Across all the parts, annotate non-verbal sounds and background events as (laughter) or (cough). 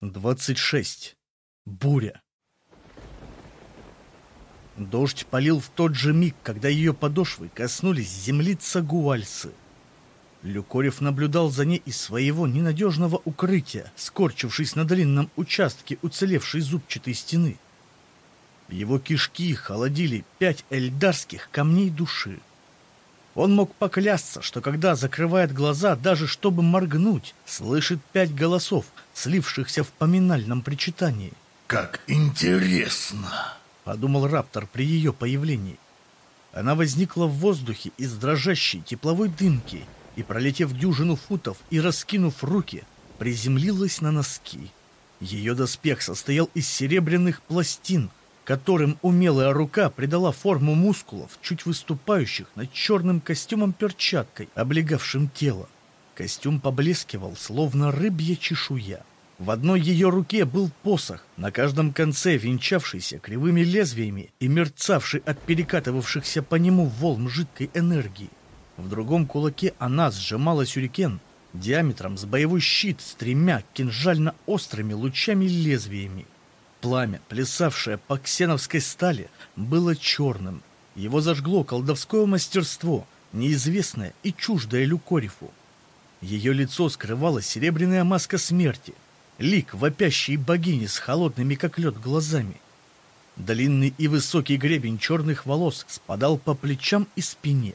26. Буря. Дождь полил в тот же миг, когда ее подошвы коснулись земли Цагуальсы. Люкорев наблюдал за ней из своего ненадежного укрытия, скорчившись на длинном участке уцелевшей зубчатой стены. Его кишки холодили пять эльдарских камней души. Он мог поклясться, что когда закрывает глаза, даже чтобы моргнуть, слышит пять голосов, слившихся в поминальном причитании. «Как интересно!» — подумал Раптор при ее появлении. Она возникла в воздухе из дрожащей тепловой дымки и, пролетев дюжину футов и раскинув руки, приземлилась на носки. Ее доспех состоял из серебряных пластин, которым умелая рука придала форму мускулов, чуть выступающих над черным костюмом перчаткой, облегавшим тело. Костюм поблескивал, словно рыбья чешуя. В одной ее руке был посох, на каждом конце венчавшийся кривыми лезвиями и мерцавший от перекатывавшихся по нему волн жидкой энергии. В другом кулаке она сжимала сюрикен диаметром с боевой щит с тремя кинжально-острыми лучами-лезвиями. Пламя, плясавшее по ксеновской стали, было черным. Его зажгло колдовское мастерство, неизвестное и чуждое Люкорифу. Ее лицо скрывала серебряная маска смерти, лик вопящей богини с холодными, как лед, глазами. Длинный и высокий гребень черных волос спадал по плечам и спине.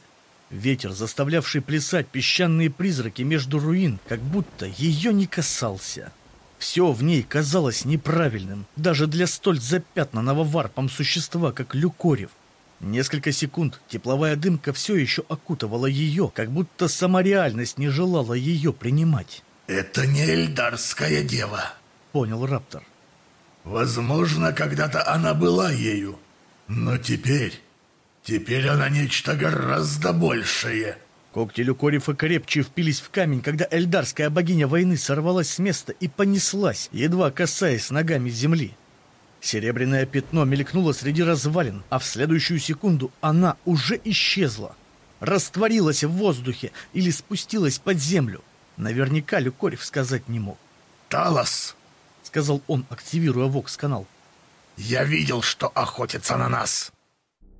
Ветер, заставлявший плясать песчаные призраки между руин, как будто ее не касался. Все в ней казалось неправильным, даже для столь запятнанного варпом существа, как Люкорев. Несколько секунд тепловая дымка все еще окутывала ее, как будто сама реальность не желала ее принимать. «Это не эльдарская дева», — понял Раптор. «Возможно, когда-то она была ею, но теперь... Теперь она нечто гораздо большее». Когти Люкорифа крепче впились в камень, когда эльдарская богиня войны сорвалась с места и понеслась, едва касаясь ногами земли. Серебряное пятно мелькнуло среди развалин, а в следующую секунду она уже исчезла. Растворилась в воздухе или спустилась под землю. Наверняка Люкорев сказать не мог. «Талос!» — сказал он, активируя Вокс-канал. «Я видел, что охотится на нас!»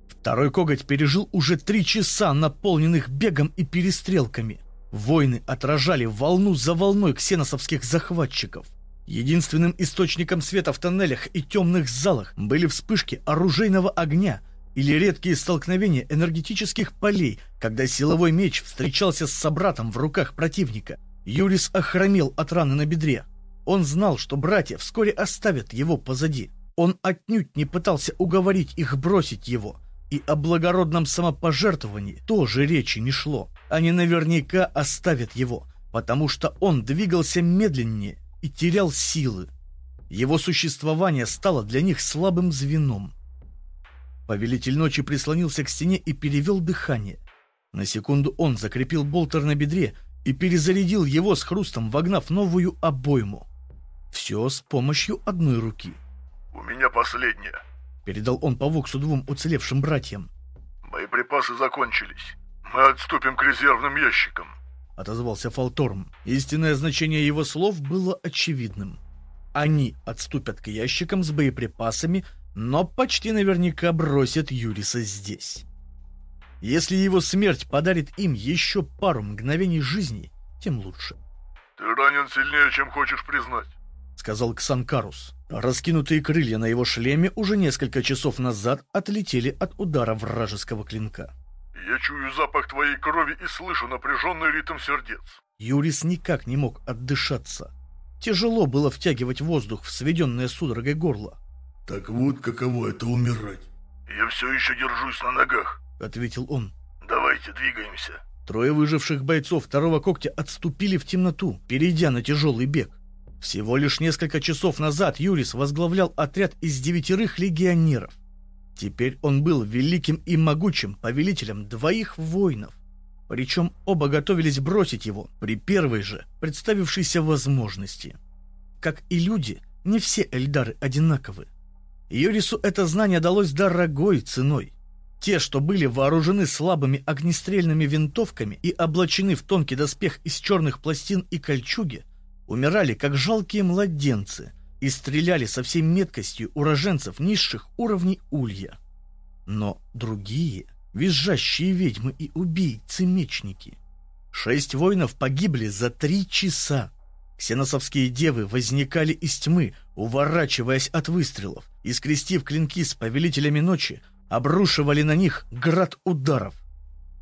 Второй коготь пережил уже три часа, наполненных бегом и перестрелками. Войны отражали волну за волной ксеносовских захватчиков. Единственным источником света в тоннелях и темных залах были вспышки оружейного огня или редкие столкновения энергетических полей, когда силовой меч встречался с собратом в руках противника. Юрис охромел от раны на бедре. Он знал, что братья вскоре оставят его позади. Он отнюдь не пытался уговорить их бросить его – и о благородном самопожертвовании тоже речи не шло. Они наверняка оставят его, потому что он двигался медленнее и терял силы. Его существование стало для них слабым звеном. Повелитель ночи прислонился к стене и перевел дыхание. На секунду он закрепил болтер на бедре и перезарядил его с хрустом, вогнав новую обойму. Все с помощью одной руки. «У меня последняя», Передал он по Воксу двум уцелевшим братьям. «Боеприпасы закончились. Мы отступим к резервным ящикам», — отозвался Фалторм. Истинное значение его слов было очевидным. Они отступят к ящикам с боеприпасами, но почти наверняка бросят Юриса здесь. Если его смерть подарит им еще пару мгновений жизни, тем лучше. «Ты ранен сильнее, чем хочешь признать», — сказал Ксанкарус. Раскинутые крылья на его шлеме уже несколько часов назад отлетели от удара вражеского клинка. «Я чую запах твоей крови и слышу напряженный ритм сердец». Юрис никак не мог отдышаться. Тяжело было втягивать воздух в сведенное судорогой горло. «Так вот каково это умирать». «Я все еще держусь на ногах», — ответил он. «Давайте двигаемся». Трое выживших бойцов второго когтя отступили в темноту, перейдя на тяжелый бег. Всего лишь несколько часов назад Юрис возглавлял отряд из девятерых легионеров. Теперь он был великим и могучим повелителем двоих воинов. Причем оба готовились бросить его при первой же представившейся возможности. Как и люди, не все эльдары одинаковы. Юрису это знание далось дорогой ценой. Те, что были вооружены слабыми огнестрельными винтовками и облачены в тонкий доспех из черных пластин и кольчуги, умирали как жалкие младенцы и стреляли со всей меткостью уроженцев низших уровней улья. Но другие, визжащие ведьмы и убийцы-мечники, шесть воинов погибли за три часа. Ксеносовские девы возникали из тьмы, уворачиваясь от выстрелов, и, скрестив клинки с повелителями ночи, обрушивали на них град ударов.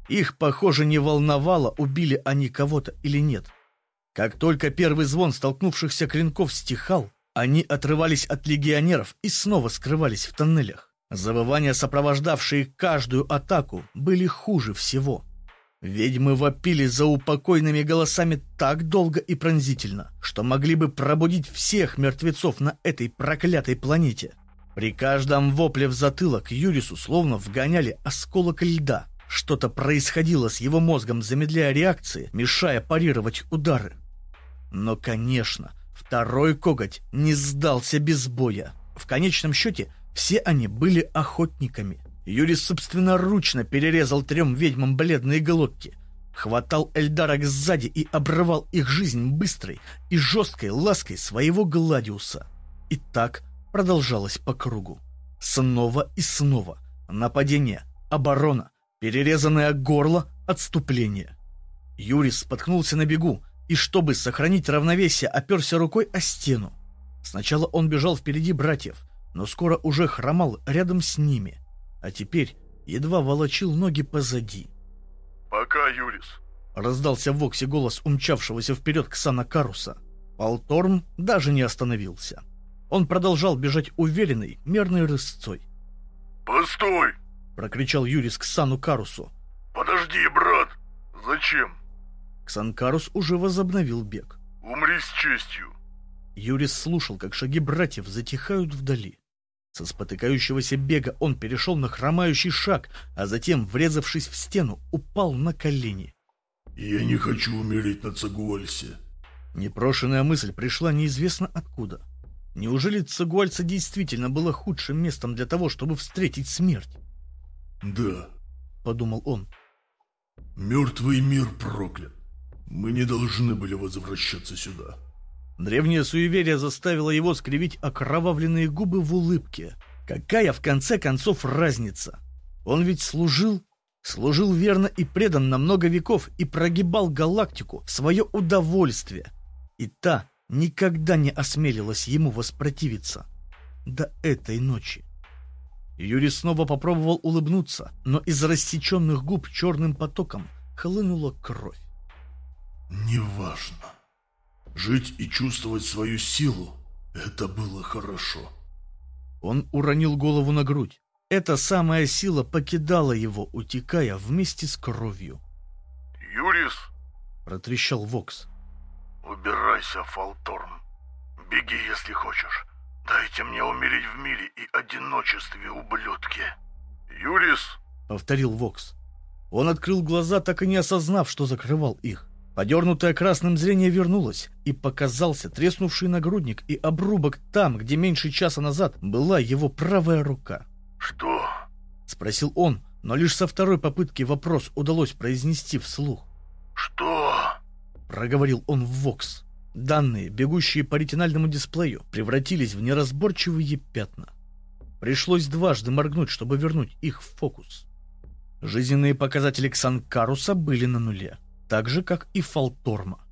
Их, похоже, не волновало, убили они кого-то или нет. Как только первый звон столкнувшихся клинков стихал, они отрывались от легионеров и снова скрывались в тоннелях. Завывания, сопровождавшие каждую атаку, были хуже всего. Ведьмы вопили за упокойными голосами так долго и пронзительно, что могли бы пробудить всех мертвецов на этой проклятой планете. При каждом вопле в затылок Юрису словно вгоняли осколок льда. Что-то происходило с его мозгом, замедляя реакции, мешая парировать удары. Но, конечно, второй коготь не сдался без боя. В конечном счете, все они были охотниками. Юрис собственноручно перерезал трем ведьмам бледные глотки, хватал Эльдарок сзади и обрывал их жизнь быстрой и жесткой лаской своего Гладиуса. И так продолжалось по кругу. Снова и снова. Нападение, оборона, перерезанное горло, отступление. Юрис споткнулся на бегу и, чтобы сохранить равновесие, оперся рукой о стену. Сначала он бежал впереди братьев, но скоро уже хромал рядом с ними, а теперь едва волочил ноги позади. «Пока, Юрис!» — раздался в Воксе голос умчавшегося вперед Ксана Каруса. Полторм даже не остановился. Он продолжал бежать уверенной, мерной рысцой. «Постой!» — прокричал Юрис к Сану Карусу. «Подожди, брат! Зачем?» Ксанкарус уже возобновил бег. «Умри с честью!» Юрис слушал, как шаги братьев затихают вдали. Со спотыкающегося бега он перешел на хромающий шаг, а затем, врезавшись в стену, упал на колени. «Я не хочу умереть на Цагуальсе». Непрошенная мысль пришла неизвестно откуда. Неужели Цагуальца действительно было худшим местом для того, чтобы встретить смерть? «Да», — подумал он. «Мертвый мир проклят. Мы не должны были возвращаться сюда». Древнее суеверие заставило его скривить окровавленные губы в улыбке. Какая, в конце концов, разница? Он ведь служил, служил верно и преданно много веков и прогибал галактику в свое удовольствие. И та никогда не осмелилась ему воспротивиться. До этой ночи. Юрий снова попробовал улыбнуться, но из рассеченных губ черным потоком хлынула кровь. «Неважно. Жить и чувствовать свою силу — это было хорошо». Он уронил голову на грудь. Эта самая сила покидала его, утекая вместе с кровью. «Юрис!» — протрещал Вокс. «Убирайся, Фалторм. Беги, если хочешь. Дайте мне умереть в мире и одиночестве, ублюдки!» «Юрис!» — повторил Вокс. Он открыл глаза, так и не осознав, что закрывал их. Подернутое красным зрение вернулось, и показался треснувший нагрудник и обрубок там, где меньше часа назад была его правая рука. «Что?» — спросил он, но лишь со второй попытки вопрос удалось произнести вслух. «Что?» — проговорил он в Вокс. Данные, бегущие по ретинальному дисплею, превратились в неразборчивые пятна. Пришлось дважды моргнуть, чтобы вернуть их в фокус. Жизненные показатели Ксанкаруса были на нуле, так же, как и Фалторма.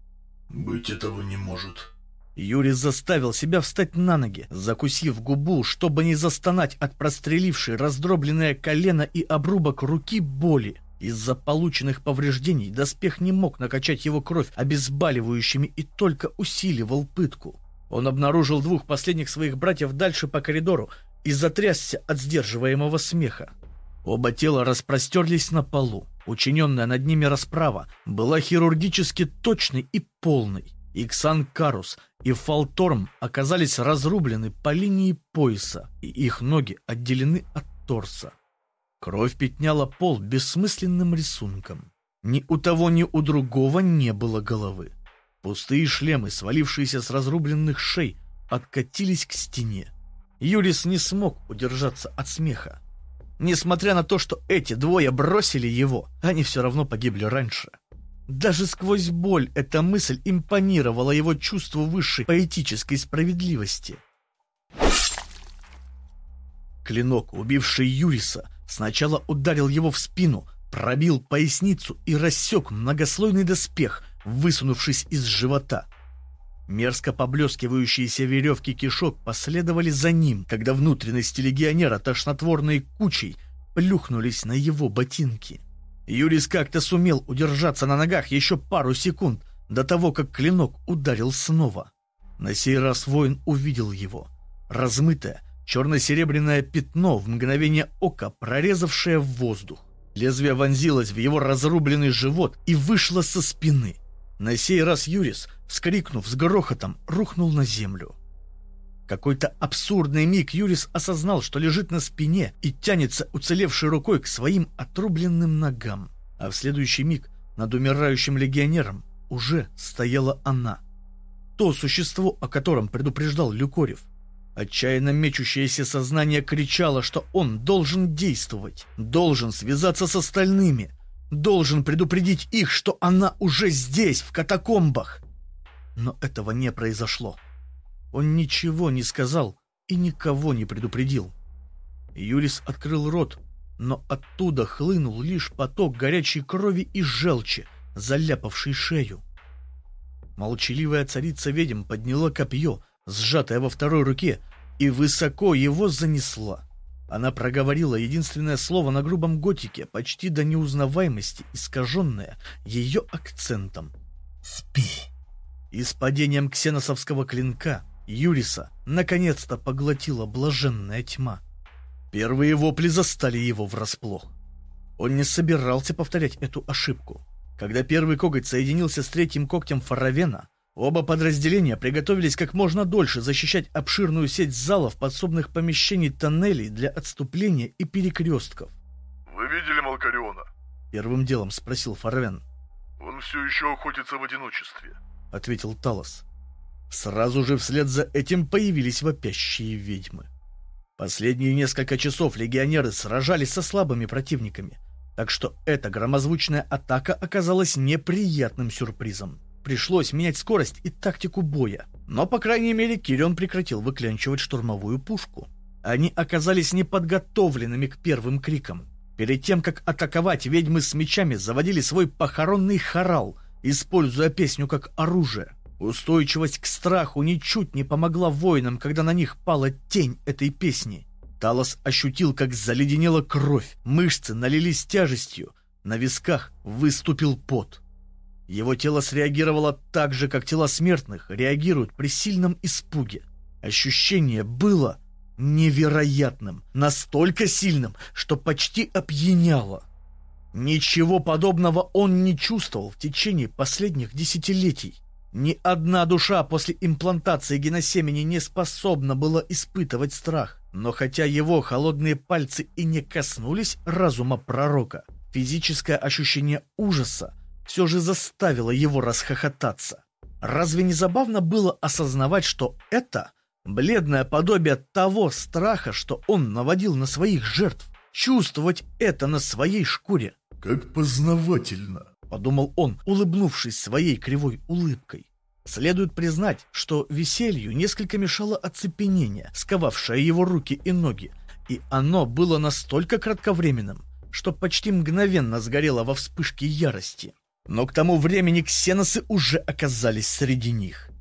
«Быть этого не может». Юрий заставил себя встать на ноги, закусив губу, чтобы не застонать от прострелившей раздробленное колено и обрубок руки боли. Из-за полученных повреждений доспех не мог накачать его кровь обезболивающими и только усиливал пытку. Он обнаружил двух последних своих братьев дальше по коридору и затрясся от сдерживаемого смеха. Оба тела распростерлись на полу. Учиненная над ними расправа была хирургически точной и полной. Иксан Карус и Фалторм оказались разрублены по линии пояса, и их ноги отделены от торса. Кровь пятняла пол бессмысленным рисунком. Ни у того, ни у другого не было головы. Пустые шлемы, свалившиеся с разрубленных шей, откатились к стене. Юрис не смог удержаться от смеха. Несмотря на то, что эти двое бросили его, они все равно погибли раньше. Даже сквозь боль эта мысль импонировала его чувству высшей поэтической справедливости. Клинок, убивший Юриса, сначала ударил его в спину, пробил поясницу и рассек многослойный доспех, высунувшись из живота. Мерзко поблескивающиеся веревки кишок последовали за ним, когда внутренности легионера тошнотворной кучей плюхнулись на его ботинки. Юрис как-то сумел удержаться на ногах еще пару секунд до того, как клинок ударил снова. На сей раз воин увидел его. Размытое, черно-серебряное пятно в мгновение ока, прорезавшее в воздух. Лезвие вонзилось в его разрубленный живот и вышло со спины. На сей раз Юрис, вскрикнув с грохотом, рухнул на землю. Какой-то абсурдный миг Юрис осознал, что лежит на спине и тянется уцелевшей рукой к своим отрубленным ногам. А в следующий миг над умирающим легионером уже стояла она. То существо, о котором предупреждал Люкорев. Отчаянно мечущееся сознание кричало, что он должен действовать, должен связаться с остальными, должен предупредить их, что она уже здесь, в катакомбах. Но этого не произошло. Он ничего не сказал и никого не предупредил. Юрис открыл рот, но оттуда хлынул лишь поток горячей крови и желчи, заляпавший шею. Молчаливая царица ведьм подняла копье, сжатое во второй руке, и высоко его занесла. Она проговорила единственное слово на грубом готике, почти до неузнаваемости, искаженное ее акцентом. «Спи». И с падением ксеносовского клинка Юриса наконец-то поглотила блаженная тьма. Первые вопли застали его врасплох. Он не собирался повторять эту ошибку. Когда первый коготь соединился с третьим когтем Фаравена, оба подразделения приготовились как можно дольше защищать обширную сеть залов, подсобных помещений, тоннелей для отступления и перекрестков. «Вы видели Малкариона?» Первым делом спросил Фаравен. «Он все еще охотится в одиночестве», — ответил Талос. Сразу же вслед за этим появились вопящие ведьмы. Последние несколько часов легионеры сражались со слабыми противниками, так что эта громозвучная атака оказалась неприятным сюрпризом. Пришлось менять скорость и тактику боя, но, по крайней мере, Кирион прекратил выклянчивать штурмовую пушку. Они оказались неподготовленными к первым крикам. Перед тем, как атаковать, ведьмы с мечами заводили свой похоронный хорал, используя песню как оружие. Устойчивость к страху ничуть не помогла воинам, когда на них пала тень этой песни. Талос ощутил, как заледенела кровь, мышцы налились тяжестью, на висках выступил пот. Его тело среагировало так же, как тела смертных реагируют при сильном испуге. Ощущение было невероятным, настолько сильным, что почти опьяняло. Ничего подобного он не чувствовал в течение последних десятилетий. Ни одна душа после имплантации геносемени не способна была испытывать страх. Но хотя его холодные пальцы и не коснулись разума пророка, физическое ощущение ужаса все же заставило его расхохотаться. Разве не забавно было осознавать, что это бледное подобие того страха, что он наводил на своих жертв? Чувствовать это на своей шкуре. «Как познавательно!» подумал он, улыбнувшись своей кривой улыбкой. Следует признать, что веселью несколько мешало оцепенение, сковавшее его руки и ноги, и оно было настолько кратковременным, что почти мгновенно сгорело во вспышке ярости. Но к тому времени ксеносы уже оказались среди них.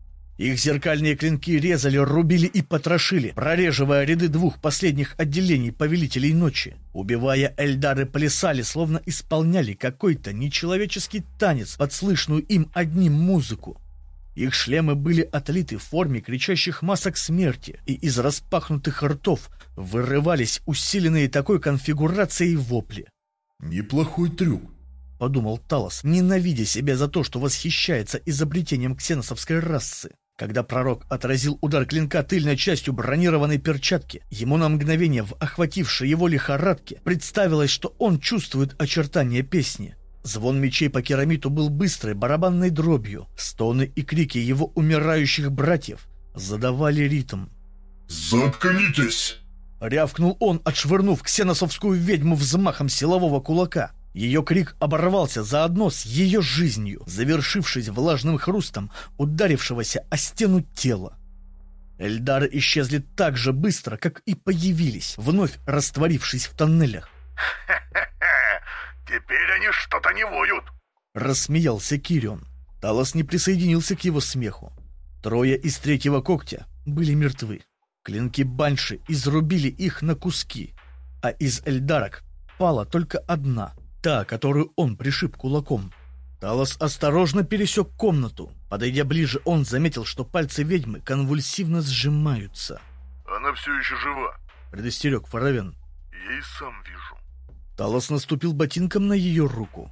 Их зеркальные клинки резали, рубили и потрошили, прореживая ряды двух последних отделений Повелителей Ночи. Убивая Эльдары плясали, словно исполняли какой-то нечеловеческий танец, подслышную им одним музыку. Их шлемы были отлиты в форме кричащих масок смерти, и из распахнутых ртов вырывались усиленные такой конфигурацией вопли. «Неплохой трюк», — подумал Талос, ненавидя себя за то, что восхищается изобретением ксеносовской расы. Когда пророк отразил удар клинка тыльной частью бронированной перчатки, ему на мгновение в охватившей его лихорадке представилось, что он чувствует очертания песни. Звон мечей по керамиту был быстрой барабанной дробью. Стоны и крики его умирающих братьев задавали ритм. «Заткнитесь!» Рявкнул он, отшвырнув ксеносовскую ведьму взмахом силового кулака. Ее крик оборвался заодно с ее жизнью, завершившись влажным хрустом ударившегося о стену тела. Эльдары исчезли так же быстро, как и появились, вновь растворившись в тоннелях. (laughs) Теперь они что-то не воют!» Рассмеялся Кирион. Талос не присоединился к его смеху. Трое из третьего когтя были мертвы. Клинки Банши изрубили их на куски, а из Эльдарок пала только одна, та, которую он пришиб кулаком. Талос осторожно пересек комнату. Подойдя ближе, он заметил, что пальцы ведьмы конвульсивно сжимаются. «Она все еще жива», — предостерег Фаравен. «Я и сам вижу». Талос наступил ботинком на ее руку.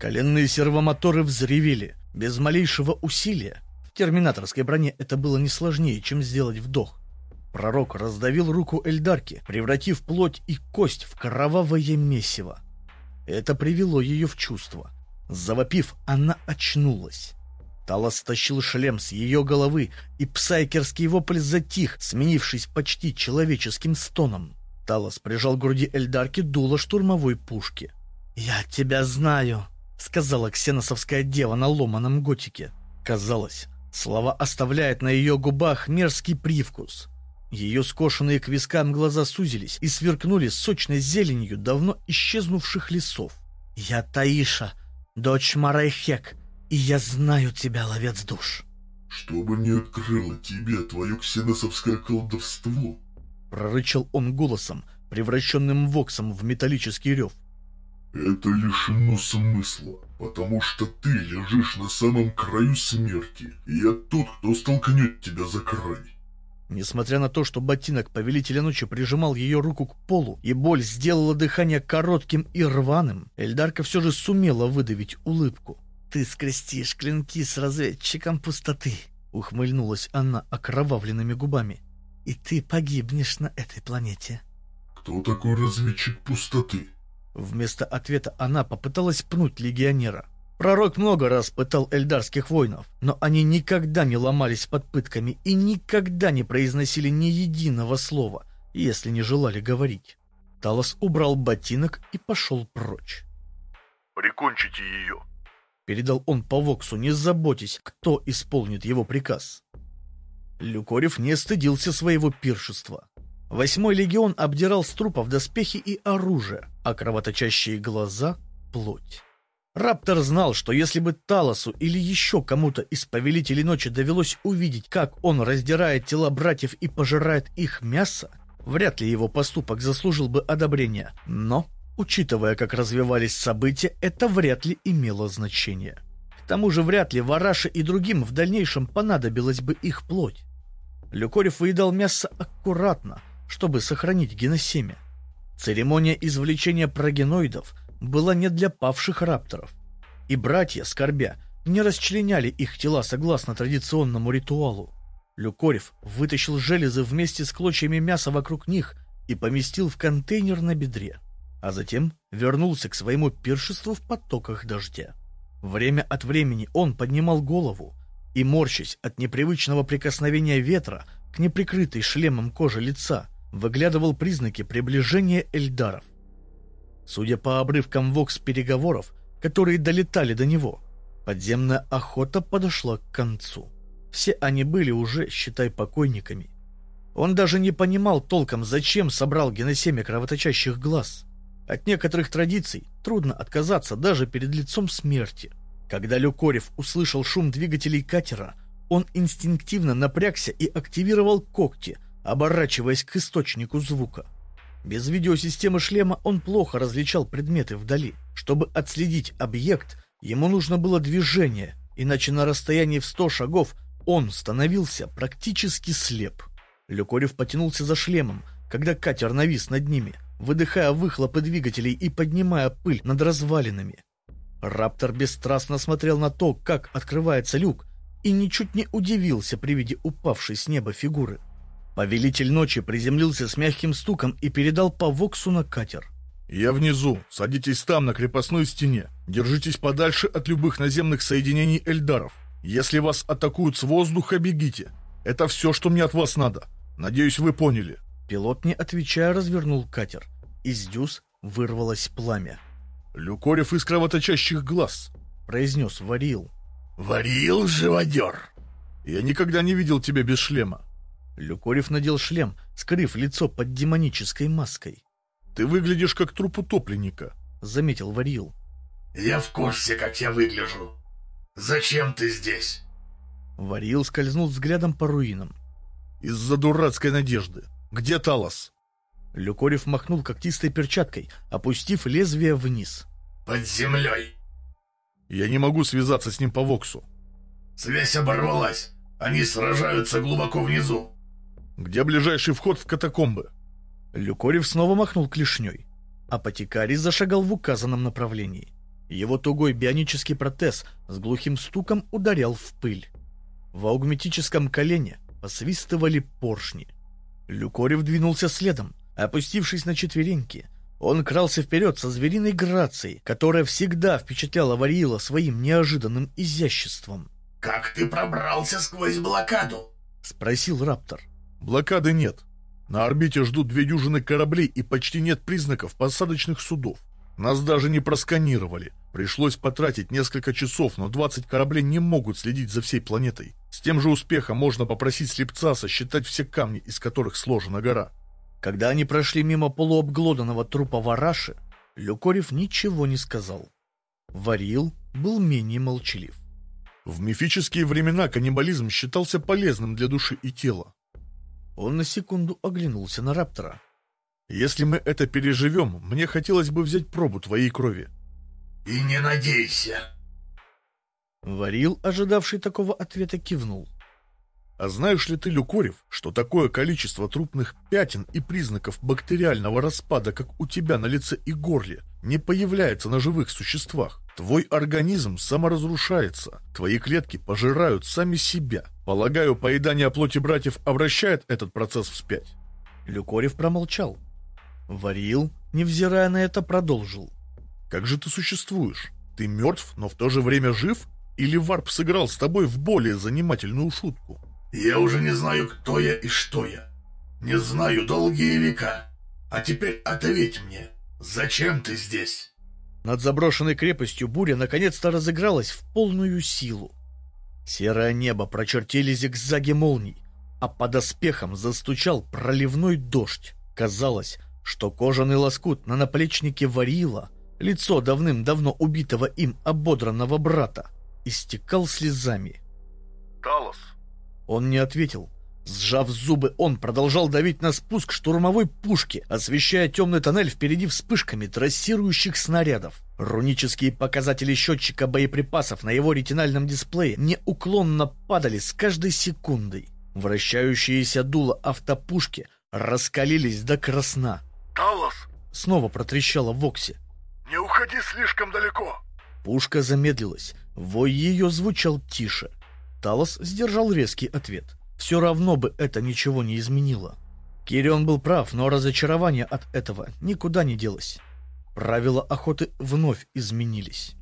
Коленные сервомоторы взревели, без малейшего усилия. В терминаторской броне это было не сложнее, чем сделать вдох. Пророк раздавил руку Эльдарки, превратив плоть и кость в кровавое месиво. Это привело ее в чувство. Завопив, она очнулась. Талос стащил шлем с ее головы, и псайкерский вопль затих, сменившись почти человеческим стоном. Талос прижал к груди Эльдарки дуло штурмовой пушки. «Я тебя знаю», — сказала ксеносовская дева на ломаном готике. Казалось, слова оставляют на ее губах мерзкий привкус. Ее скошенные к вискам глаза сузились и сверкнули сочной зеленью давно исчезнувших лесов. «Я Таиша, дочь Марайхек, и я знаю тебя, ловец душ». «Чтобы не открыло тебе твое ксеносовское колдовство», — прорычал он голосом, превращенным воксом в металлический рев. «Это лишено смысла, потому что ты лежишь на самом краю смерти, и я тот, кто столкнет тебя за край». Несмотря на то, что ботинок Повелителя Ночи прижимал ее руку к полу, и боль сделала дыхание коротким и рваным, Эльдарка все же сумела выдавить улыбку. «Ты скрестишь клинки с разведчиком пустоты», — ухмыльнулась она окровавленными губами. «И ты погибнешь на этой планете». «Кто такой разведчик пустоты?» Вместо ответа она попыталась пнуть легионера. Пророк много раз пытал эльдарских воинов, но они никогда не ломались под пытками и никогда не произносили ни единого слова, если не желали говорить. Талос убрал ботинок и пошел прочь. «Прикончите ее!» Передал он по Воксу, не заботясь, кто исполнит его приказ. Люкорев не стыдился своего пиршества. Восьмой легион обдирал с трупов доспехи и оружие, а кровоточащие глаза — плоть. Раптор знал, что если бы Талосу или еще кому-то из Повелителей Ночи довелось увидеть, как он раздирает тела братьев и пожирает их мясо, вряд ли его поступок заслужил бы одобрения. Но, учитывая, как развивались события, это вряд ли имело значение. К тому же вряд ли Вараше и другим в дальнейшем понадобилась бы их плоть. Люкорев выедал мясо аккуратно, чтобы сохранить геносемя. Церемония извлечения прогеноидов – была не для павших рапторов. И братья, скорбя, не расчленяли их тела согласно традиционному ритуалу. Люкорев вытащил железы вместе с клочьями мяса вокруг них и поместил в контейнер на бедре, а затем вернулся к своему пиршеству в потоках дождя. Время от времени он поднимал голову и, морщась от непривычного прикосновения ветра к неприкрытой шлемом кожи лица, выглядывал признаки приближения эльдаров. Судя по обрывкам вокс-переговоров, которые долетали до него, подземная охота подошла к концу. Все они были уже, считай, покойниками. Он даже не понимал толком, зачем собрал геносемя кровоточащих глаз. От некоторых традиций трудно отказаться даже перед лицом смерти. Когда Люкорев услышал шум двигателей катера, он инстинктивно напрягся и активировал когти, оборачиваясь к источнику звука. Без видеосистемы шлема он плохо различал предметы вдали. Чтобы отследить объект, ему нужно было движение, иначе на расстоянии в сто шагов он становился практически слеп. Люкорев потянулся за шлемом, когда катер навис над ними, выдыхая выхлопы двигателей и поднимая пыль над развалинами. Раптор бесстрастно смотрел на то, как открывается люк, и ничуть не удивился при виде упавшей с неба фигуры. Повелитель ночи приземлился с мягким стуком и передал по Воксу на катер. «Я внизу. Садитесь там, на крепостной стене. Держитесь подальше от любых наземных соединений Эльдаров. Если вас атакуют с воздуха, бегите. Это все, что мне от вас надо. Надеюсь, вы поняли». Пилот, не отвечая, развернул катер. Из дюз вырвалось пламя. Люкорев из кровоточащих глаз, произнес Варил. Варил, живодер. Я никогда не видел тебя без шлема. Люкорев надел шлем, скрыв лицо под демонической маской. Ты выглядишь как труп утопленника, заметил Варил. Я в курсе, как я выгляжу. Зачем ты здесь? Варил скользнул взглядом по руинам. Из-за дурацкой надежды. Где Талос? Люкорев махнул когтистой перчаткой, опустив лезвие вниз. Под землей. Я не могу связаться с ним по Воксу. Связь оборвалась. Они сражаются глубоко внизу. Где ближайший вход в катакомбы? Люкорев снова махнул клешней. Апотекарий зашагал в указанном направлении. Его тугой бионический протез с глухим стуком ударял в пыль. В аугметическом колене посвистывали поршни. Люкорев двинулся следом, опустившись на четвереньки. Он крался вперед со звериной грацией, которая всегда впечатляла Варила своим неожиданным изяществом. «Как ты пробрался сквозь блокаду?» — спросил Раптор. «Блокады нет. На орбите ждут две дюжины кораблей и почти нет признаков посадочных судов. Нас даже не просканировали. Пришлось потратить несколько часов, но 20 кораблей не могут следить за всей планетой. С тем же успехом можно попросить слепца сосчитать все камни, из которых сложена гора. Когда они прошли мимо полуобглоданного трупа Вараши, Люкорев ничего не сказал. Варил был менее молчалив. В мифические времена каннибализм считался полезным для души и тела. Он на секунду оглянулся на Раптора. Если мы это переживем, мне хотелось бы взять пробу твоей крови. И не надейся. Варил, ожидавший такого ответа, кивнул. А знаешь ли ты, Люкорев, что такое количество трупных пятен и признаков бактериального распада, как у тебя на лице и горле, не появляется на живых существах? Твой организм саморазрушается, твои клетки пожирают сами себя. Полагаю, поедание плоти братьев обращает этот процесс вспять. Люкорев промолчал. Варил, невзирая на это, продолжил. Как же ты существуешь? Ты мертв, но в то же время жив? Или Варп сыграл с тобой в более занимательную шутку? Я уже не знаю, кто я и что я. Не знаю долгие века. А теперь ответь мне, зачем ты здесь? Над заброшенной крепостью буря наконец-то разыгралась в полную силу. Серое небо прочертили зигзаги молний, а под оспехом застучал проливной дождь. Казалось, что кожаный лоскут на наплечнике варила, лицо давным-давно убитого им ободранного брата, истекал слезами. «Талос!» Он не ответил. Сжав зубы, он продолжал давить на спуск штурмовой пушки, освещая темный тоннель впереди вспышками трассирующих снарядов. Рунические показатели счетчика боеприпасов на его ретинальном дисплее неуклонно падали с каждой секундой. Вращающиеся дула автопушки раскалились до красна. «Талос!» Снова протрещало в Воксе. «Не уходи слишком далеко!» Пушка замедлилась. Вой ее звучал тише. Талос сдержал резкий ответ. Все равно бы это ничего не изменило. Кирион был прав, но разочарование от этого никуда не делось. Правила охоты вновь изменились.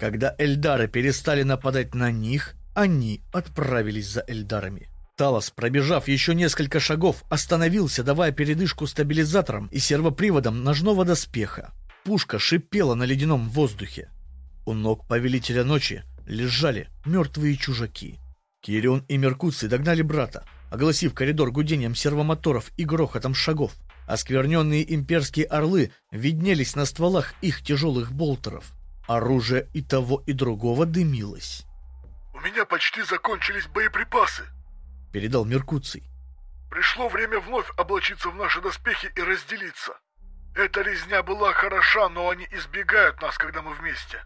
Когда Эльдары перестали нападать на них, они отправились за Эльдарами. Талос, пробежав еще несколько шагов, остановился, давая передышку стабилизаторам и сервоприводам ножного доспеха. Пушка шипела на ледяном воздухе. У ног Повелителя Ночи лежали мертвые чужаки. Кирион и Меркуций догнали брата, огласив коридор гудением сервомоторов и грохотом шагов. Оскверненные имперские орлы виднелись на стволах их тяжелых болтеров. Оружие и того, и другого дымилось. «У меня почти закончились боеприпасы», — передал Меркуций. «Пришло время вновь облачиться в наши доспехи и разделиться. Эта резня была хороша, но они избегают нас, когда мы вместе».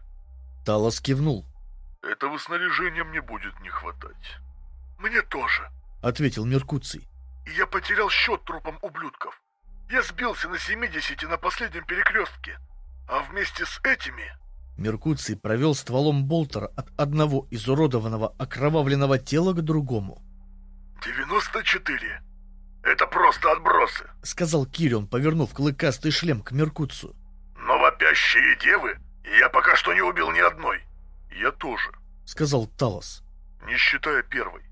Талос кивнул. Этого снаряжения мне будет не хватать. Мне тоже, ответил Меркуций. И я потерял счет трупам ублюдков. Я сбился на 70 на последнем перекрестке. А вместе с этими... Меркуций провел стволом болтера от одного изуродованного окровавленного тела к другому. 94. Это просто отбросы, сказал Кирион, повернув клыкастый шлем к Меркуцию. Но вопящие девы я пока что не убил ни одной. «Я тоже», — сказал Талос. «Не считая первой.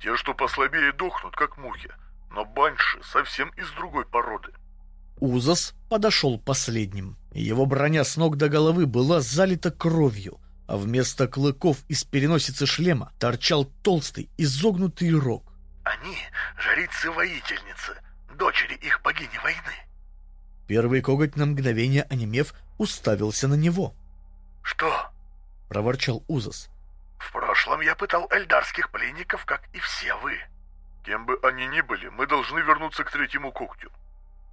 Те, что послабее, дохнут, как мухи, но банши совсем из другой породы». Узас подошел последним. Его броня с ног до головы была залита кровью, а вместо клыков из переносицы шлема торчал толстый изогнутый рог. Они — жрицы-воительницы, дочери их богини войны. Первый коготь на мгновение онемев уставился на него. Что? — проворчал Узас. В прошлом я пытал эльдарских пленников, как и все вы. Кем бы они ни были, мы должны вернуться к третьему когтю.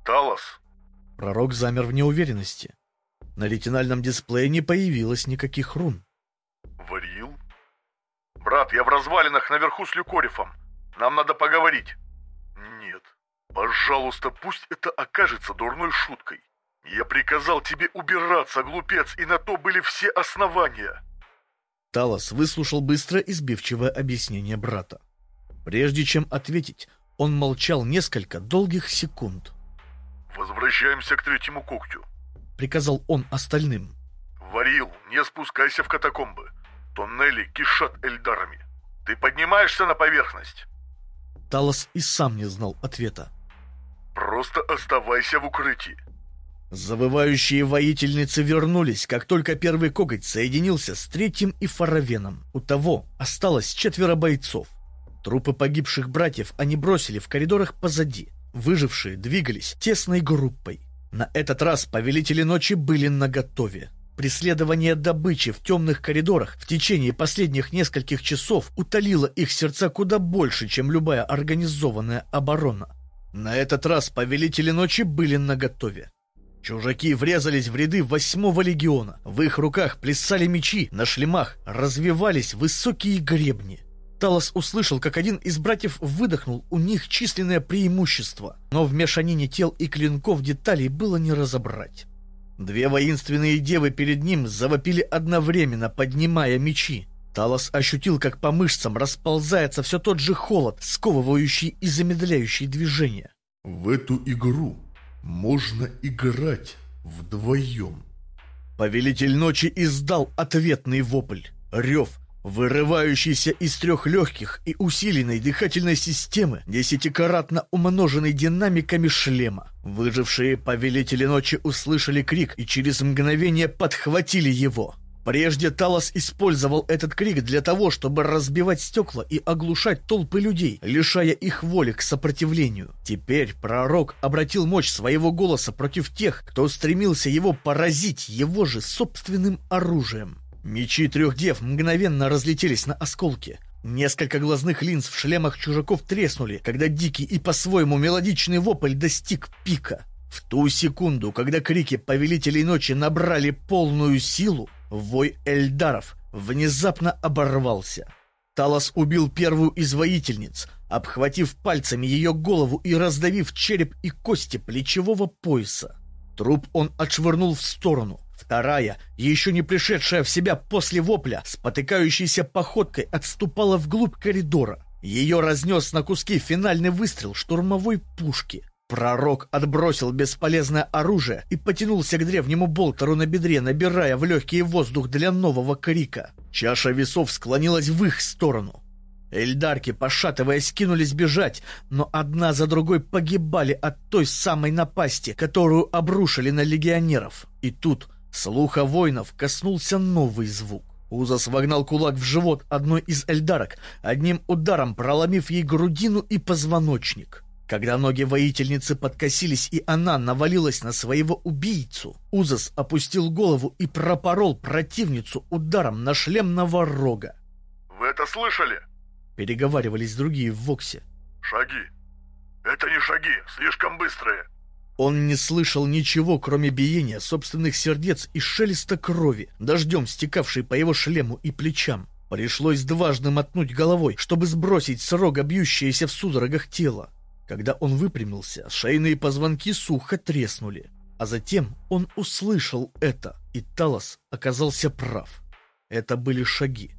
Талос. Пророк замер в неуверенности. На ретинальном дисплее не появилось никаких рун. Варил? Брат, я в развалинах наверху с Люкорифом. Нам надо поговорить. Нет. Пожалуйста, пусть это окажется дурной шуткой. Я приказал тебе убираться, глупец, и на то были все основания. Талос выслушал быстро избивчивое объяснение брата. Прежде чем ответить, он молчал несколько долгих секунд. «Возвращаемся к третьему когтю», — приказал он остальным. «Варил, не спускайся в катакомбы. Тоннели кишат эльдарами. Ты поднимаешься на поверхность?» Талос и сам не знал ответа. «Просто оставайся в укрытии». Завывающие воительницы вернулись, как только первый коготь соединился с третьим и фаравеном. У того осталось четверо бойцов. Трупы погибших братьев они бросили в коридорах позади. Выжившие двигались тесной группой. На этот раз повелители ночи были наготове. Преследование добычи в темных коридорах в течение последних нескольких часов утолило их сердца куда больше, чем любая организованная оборона. На этот раз повелители ночи были наготове. Чужаки врезались в ряды восьмого легиона. В их руках плясали мечи, на шлемах развивались высокие гребни. Талос услышал, как один из братьев выдохнул у них численное преимущество, но в мешанине тел и клинков деталей было не разобрать. Две воинственные девы перед ним завопили одновременно, поднимая мечи. Талос ощутил, как по мышцам расползается все тот же холод, сковывающий и замедляющий движение. В эту игру можно играть вдвоем. Повелитель ночи издал ответный вопль. Рев, вырывающийся из трех легких и усиленной дыхательной системы, десятикратно умноженной динамиками шлема. Выжившие повелители ночи услышали крик и через мгновение подхватили его. Прежде Талос использовал этот крик для того, чтобы разбивать стекла и оглушать толпы людей, лишая их воли к сопротивлению. Теперь пророк обратил мощь своего голоса против тех, кто стремился его поразить его же собственным оружием. Мечи трех дев мгновенно разлетелись на осколки. Несколько глазных линз в шлемах чужаков треснули, когда дикий и по-своему мелодичный вопль достиг пика. В ту секунду, когда крики повелителей ночи набрали полную силу, Вой Эльдаров внезапно оборвался. Талос убил первую из воительниц, обхватив пальцами ее голову и раздавив череп и кости плечевого пояса. Труп он отшвырнул в сторону. Вторая, еще не пришедшая в себя после вопля, спотыкающейся походкой отступала вглубь коридора. Ее разнес на куски финальный выстрел штурмовой пушки. Пророк отбросил бесполезное оружие и потянулся к древнему болтеру на бедре, набирая в легкий воздух для нового крика. Чаша весов склонилась в их сторону. Эльдарки, пошатываясь, кинулись бежать, но одна за другой погибали от той самой напасти, которую обрушили на легионеров. И тут слуха воинов коснулся новый звук. Узас вогнал кулак в живот одной из эльдарок, одним ударом проломив ей грудину и позвоночник. Когда ноги воительницы подкосились и она навалилась на своего убийцу, Узас опустил голову и пропорол противницу ударом на шлемного рога. «Вы это слышали?» Переговаривались другие в Воксе. «Шаги. Это не шаги, слишком быстрые». Он не слышал ничего, кроме биения собственных сердец и шелеста крови, дождем стекавшей по его шлему и плечам. Пришлось дважды мотнуть головой, чтобы сбросить с рога бьющееся в судорогах тело. Когда он выпрямился, шейные позвонки сухо треснули. А затем он услышал это, и Талос оказался прав. Это были шаги.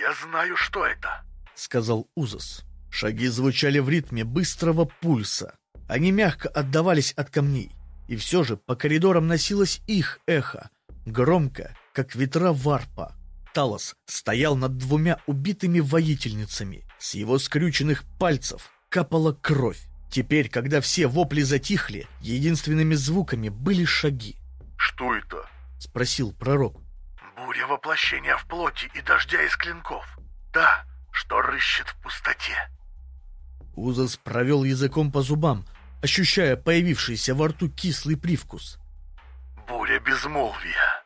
«Я знаю, что это», — сказал Узас. Шаги звучали в ритме быстрого пульса. Они мягко отдавались от камней. И все же по коридорам носилось их эхо, громко, как ветра варпа. Талос стоял над двумя убитыми воительницами. С его скрюченных пальцев капала кровь. Теперь, когда все вопли затихли, единственными звуками были шаги. «Что это?» — спросил пророк. «Буря воплощения в плоти и дождя из клинков. Да, что рыщет в пустоте». Узас провел языком по зубам, ощущая появившийся во рту кислый привкус. «Буря безмолвия.